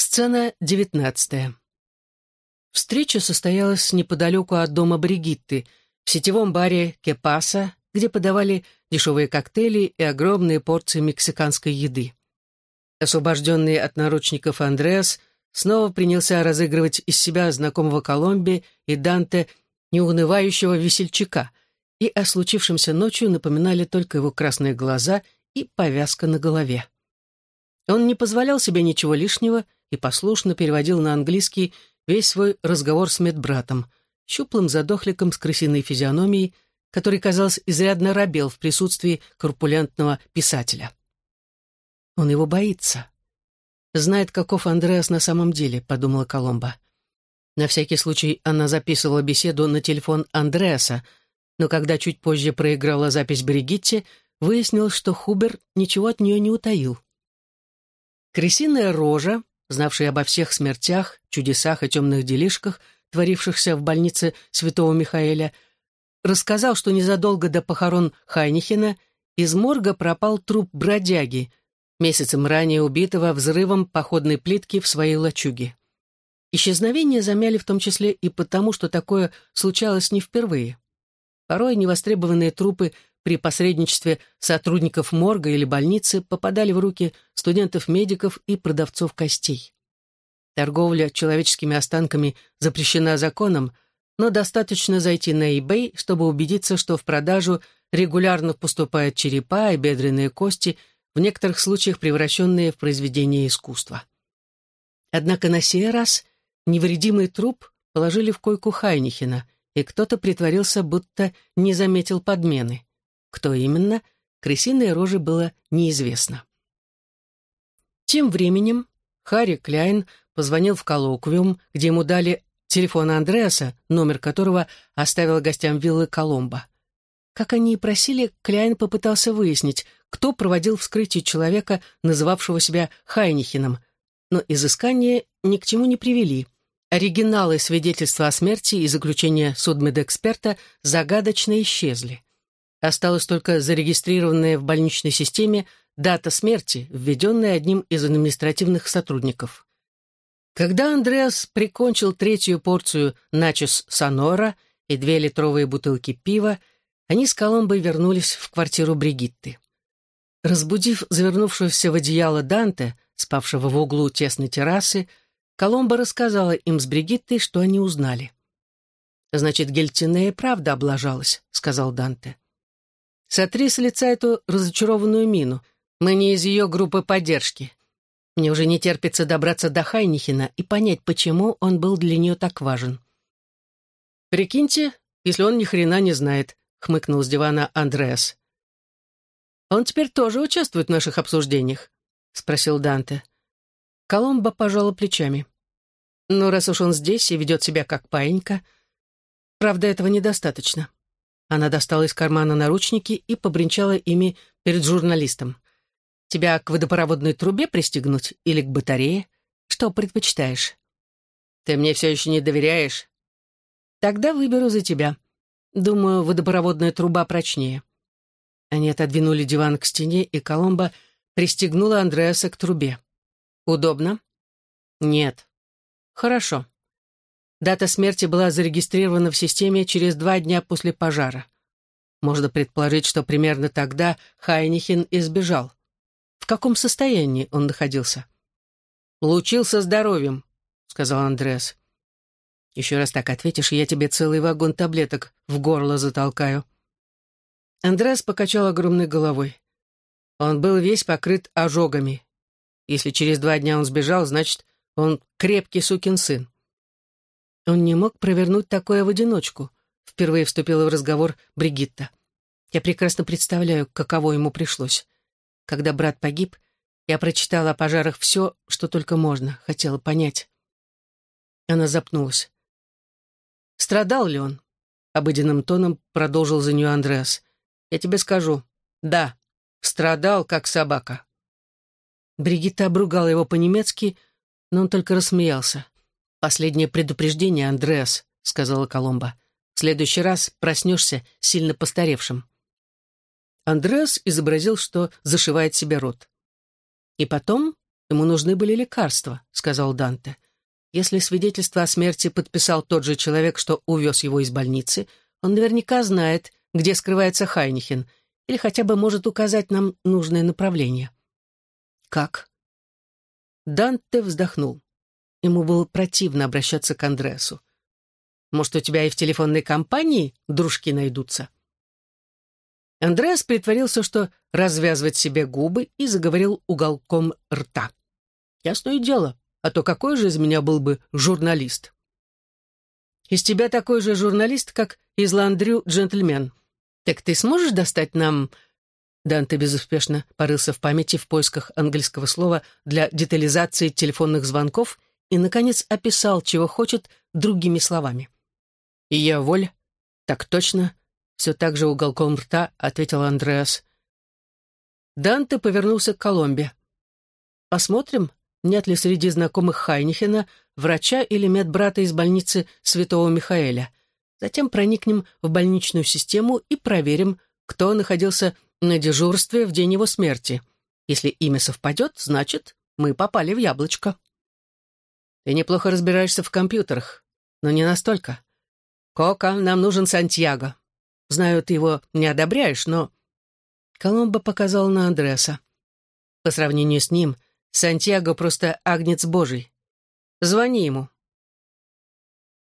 Сцена девятнадцатая. Встреча состоялась неподалеку от дома Бригитты, в сетевом баре «Кепаса», где подавали дешевые коктейли и огромные порции мексиканской еды. Освобожденный от наручников Андреас снова принялся разыгрывать из себя знакомого Коломби и Данте неунывающего весельчака, и о случившемся ночью напоминали только его красные глаза и повязка на голове. Он не позволял себе ничего лишнего и послушно переводил на английский весь свой разговор с медбратом, щуплым задохликом с крысиной физиономией, который, казалось, изрядно робел в присутствии корпулентного писателя. Он его боится. Знает, каков Андреас на самом деле, подумала Коломба. На всякий случай она записывала беседу на телефон Андреаса, но когда чуть позже проиграла запись Бригитте, выяснилось, что Хубер ничего от нее не утаил. Крысиная рожа, знавший обо всех смертях, чудесах и темных делишках, творившихся в больнице святого Михаэля, рассказал, что незадолго до похорон Хайнихена из морга пропал труп бродяги, месяцем ранее убитого взрывом походной плитки в своей лачуге. Исчезновение замяли в том числе и потому, что такое случалось не впервые. Порой невостребованные трупы при посредничестве сотрудников морга или больницы попадали в руки студентов-медиков и продавцов костей. Торговля человеческими останками запрещена законом, но достаточно зайти на eBay, чтобы убедиться, что в продажу регулярно поступают черепа и бедренные кости, в некоторых случаях превращенные в произведения искусства. Однако на сей раз невредимый труп положили в койку Хайнихена, и кто-то притворился, будто не заметил подмены. Кто именно, крысиной рожи было неизвестно. Тем временем Харри Кляйн позвонил в коллоквиум, где ему дали телефон Андреаса, номер которого оставил гостям виллы Коломбо. Как они и просили, Кляйн попытался выяснить, кто проводил вскрытие человека, называвшего себя Хайнихином, но изыскания ни к чему не привели. Оригиналы свидетельства о смерти и заключения судмедэксперта загадочно исчезли. Осталась только зарегистрированная в больничной системе дата смерти, введенная одним из административных сотрудников. Когда Андреас прикончил третью порцию начос Сонора и две литровые бутылки пива, они с Коломбой вернулись в квартиру Бригитты. Разбудив завернувшегося в одеяло Данте, спавшего в углу тесной террасы, Коломба рассказала им с Бригиттой, что они узнали. «Значит, Гельтинея правда облажалась», — сказал Данте. Сотри с лица эту разочарованную мину. Мы не из ее группы поддержки. Мне уже не терпится добраться до Хайнихина и понять, почему он был для нее так важен. «Прикиньте, если он ни хрена не знает», — хмыкнул с дивана Андреас. «Он теперь тоже участвует в наших обсуждениях?» — спросил Данте. Коломбо пожала плечами. «Ну, раз уж он здесь и ведет себя как паинька, правда, этого недостаточно. Она достала из кармана наручники и побренчала ими перед журналистом. «Тебя к водопроводной трубе пристегнуть или к батарее? Что предпочитаешь?» «Ты мне все еще не доверяешь?» «Тогда выберу за тебя. Думаю, водопроводная труба прочнее». Они отодвинули диван к стене, и Коломба пристегнула Андреаса к трубе. «Удобно?» «Нет». «Хорошо. Дата смерти была зарегистрирована в системе через два дня после пожара. Можно предположить, что примерно тогда Хайнихин избежал. В каком состоянии он находился? «Лучился здоровьем», — сказал Андреас. «Еще раз так ответишь, я тебе целый вагон таблеток в горло затолкаю». Андреас покачал огромной головой. Он был весь покрыт ожогами. Если через два дня он сбежал, значит, он крепкий сукин сын. Он не мог провернуть такое в одиночку. Впервые вступила в разговор Бригитта. Я прекрасно представляю, каково ему пришлось. Когда брат погиб, я прочитала о пожарах все, что только можно, хотела понять. Она запнулась. «Страдал ли он?» — обыденным тоном продолжил за нее Андреас. «Я тебе скажу. Да, страдал, как собака». Бригитта обругала его по-немецки, но он только рассмеялся. «Последнее предупреждение, Андреас», — сказала Коломба. «В следующий раз проснешься сильно постаревшим». Андреас изобразил, что зашивает себе рот. И потом Ему нужны были лекарства», — сказал Данте. «Если свидетельство о смерти подписал тот же человек, что увез его из больницы, он наверняка знает, где скрывается Хайнихен, или хотя бы может указать нам нужное направление». «Как?» Данте вздохнул. Ему было противно обращаться к Андреасу. «Может, у тебя и в телефонной компании дружки найдутся?» Андреас притворился, что развязывает себе губы и заговорил уголком рта. «Ясное дело, а то какой же из меня был бы журналист?» «Из тебя такой же журналист, как из Ландрю джентльмен. Так ты сможешь достать нам...» Данте безуспешно порылся в памяти в поисках английского слова для детализации телефонных звонков и, наконец, описал, чего хочет, другими словами. «И я воль? Так точно все так же уголком рта ответил Андреас. Данте повернулся к Коломбе. «Посмотрим, нет ли среди знакомых Хайнихена врача или медбрата из больницы Святого Михаэля. Затем проникнем в больничную систему и проверим, кто находился на дежурстве в день его смерти. Если имя совпадет, значит, мы попали в яблочко». «Ты неплохо разбираешься в компьютерах, но не настолько. Кока, нам нужен Сантьяго. Знаю, ты его не одобряешь, но...» Коломбо показал на Андреаса. По сравнению с ним, Сантьяго просто агнец божий. Звони ему.